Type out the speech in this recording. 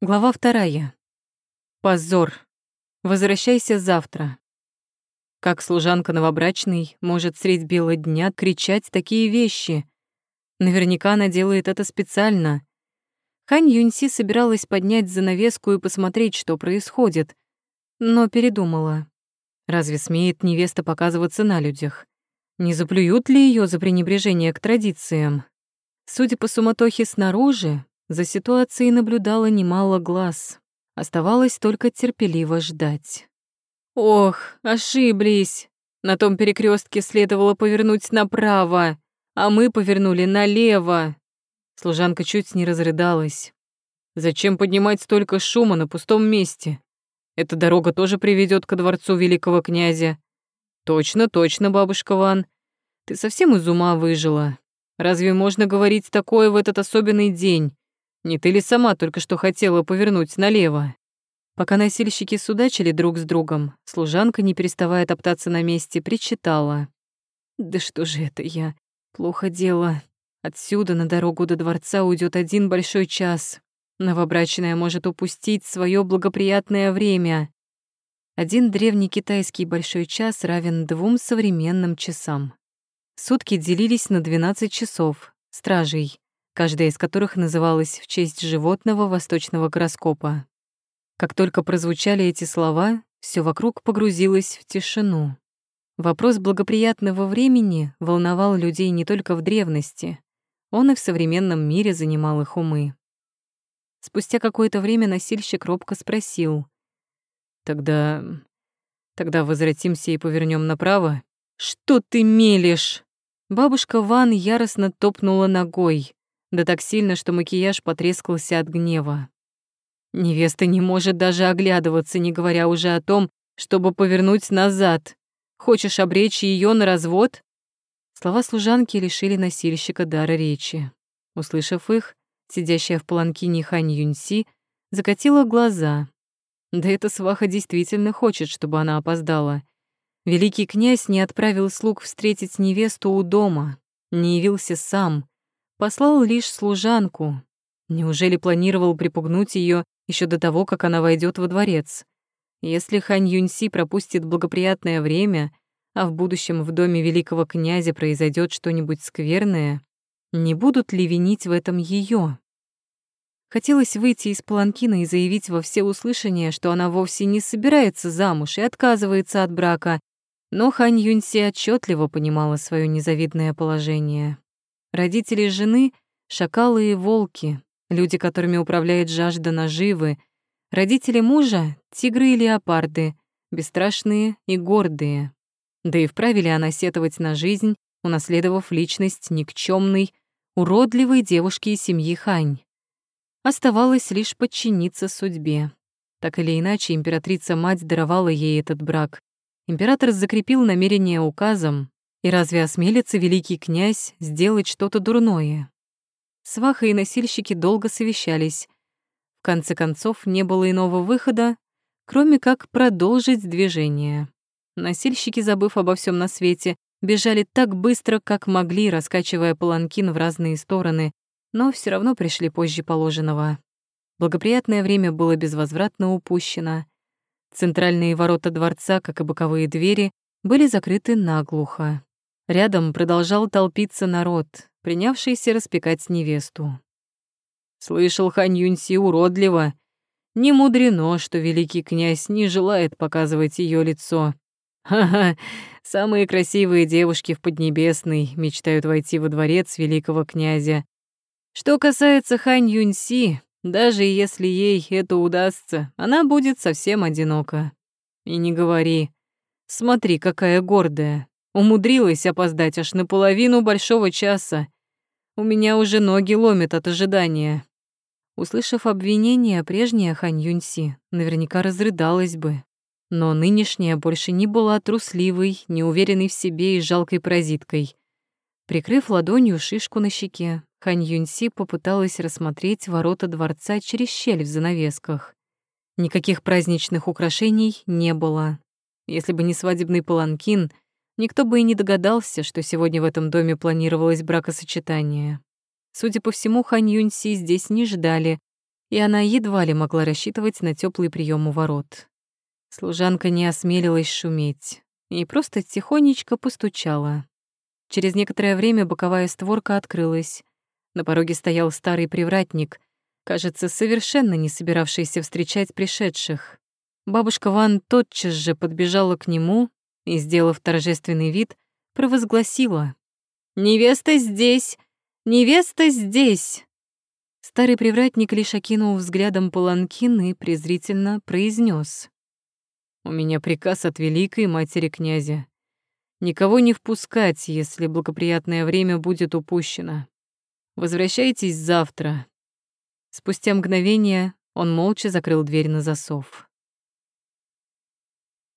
Глава вторая. Позор. Возвращайся завтра. Как служанка новобрачной может средь бела дня кричать такие вещи? Наверняка она делает это специально. Хань Юньси собиралась поднять занавеску и посмотреть, что происходит, но передумала. Разве смеет невеста показываться на людях? Не заплюют ли ее за пренебрежение к традициям? Судя по суматохе снаружи, за ситуацией наблюдало немало глаз. Оставалось только терпеливо ждать. Ох, ошиблись. На том перекрестке следовало повернуть направо, а мы повернули налево. Служанка чуть не разрыдалась. Зачем поднимать столько шума на пустом месте? Эта дорога тоже приведет ко дворцу великого князя. Точно, точно, бабушка Ван. Ты совсем из ума выжила. Разве можно говорить такое в этот особенный день? Не ты ли сама только что хотела повернуть налево? Пока носильщики судачили друг с другом, служанка, не переставая топтаться на месте, причитала. «Да что же это я? Плохо дело. Отсюда на дорогу до дворца уйдет один большой час. Новобрачная может упустить свое благоприятное время. Один древний китайский большой час равен двум современным часам. Сутки делились на 12 часов, стражей, каждая из которых называлась в честь животного восточного гороскопа. Как только прозвучали эти слова, все вокруг погрузилось в тишину. Вопрос благоприятного времени волновал людей не только в древности, он и в современном мире занимал их умы. Спустя какое-то время носильщик робко спросил. «Тогда... тогда возвратимся и повернем направо?» «Что ты мелешь?» Бабушка Ван яростно топнула ногой да так сильно, что макияж потрескался от гнева. Невеста не может даже оглядываться, не говоря уже о том, чтобы повернуть назад. Хочешь обречь ее на развод? Слова служанки лишили носильщика дара речи. Услышав их, сидящая в паланкине Хань Юньси закатила глаза. Да эта сваха действительно хочет, чтобы она опоздала. Великий князь не отправил слуг встретить невесту у дома, не явился сам, Послал лишь служанку. Неужели планировал припугнуть ее еще до того, как она войдет во дворец? Если Хань Юньси пропустит благоприятное время, а в будущем в доме великого князя произойдет что-нибудь скверное, не будут ли винить в этом ее? Хотелось выйти из паланкина и заявить во всеуслышание, что она вовсе не собирается замуж и отказывается от брака, но Хань Юньси отчетливо понимала свое незавидное положение. Родители жены — шакалы и волки, люди, которыми управляет жажда наживы. Родители мужа — тигры и леопарды, бесстрашные и гордые. Да и вправе ли она сетовать на жизнь, унаследовав личность никчемной, уродливой девушки из семьи Хань? Оставалось лишь подчиниться судьбе. Так или иначе, императрица-мать даровала ей этот брак. Император закрепил намерение указом, и разве осмелится великий князь сделать что-то дурное? Сваха и носильщики долго совещались. В конце концов, не было иного выхода, кроме как продолжить движение. Носильщики, забыв обо всем на свете, бежали так быстро, как могли, раскачивая паланкин в разные стороны, но все равно пришли позже положенного. Благоприятное время было безвозвратно упущено. Центральные ворота дворца, как и боковые двери, были закрыты наглухо. Рядом продолжал толпиться народ, принявшийся распекать невесту. Слышал Хань Юньси уродливо. Не мудрено, что великий князь не желает показывать ее лицо. Ха-ха, самые красивые девушки в Поднебесной мечтают войти во дворец великого князя. Что касается Хань Юньси, даже если ей это удастся, она будет совсем одинока. И не говори. Смотри, какая гордая. Умудрилась опоздать аж на половину большого часа. У меня уже ноги ломят от ожидания. Услышав обвинение, прежняя Хань Юньси наверняка разрыдалась бы. Но нынешняя больше не была трусливой, неуверенной в себе и жалкой паразиткой. Прикрыв ладонью шишку на щеке, Хань Юньси попыталась рассмотреть ворота дворца через щель в занавесках. Никаких праздничных украшений не было. Если бы не свадебный паланкин — Никто бы и не догадался, что сегодня в этом доме планировалось бракосочетание. Судя по всему, Хань Юньси здесь не ждали, и она едва ли могла рассчитывать на теплый прием у ворот. Служанка не осмелилась шуметь и просто тихонечко постучала. Через некоторое время боковая створка открылась. На пороге стоял старый привратник, кажется, совершенно не собиравшийся встречать пришедших. Бабушка Ван тотчас же подбежала к нему и, сделав торжественный вид, провозгласила. «Невеста здесь! Невеста здесь!» Старый привратник лишь окинул взглядом паланкин и презрительно произнес: «У меня приказ от великой матери князя. Никого не впускать, если благоприятное время будет упущено. Возвращайтесь завтра». Спустя мгновение он молча закрыл дверь на засов.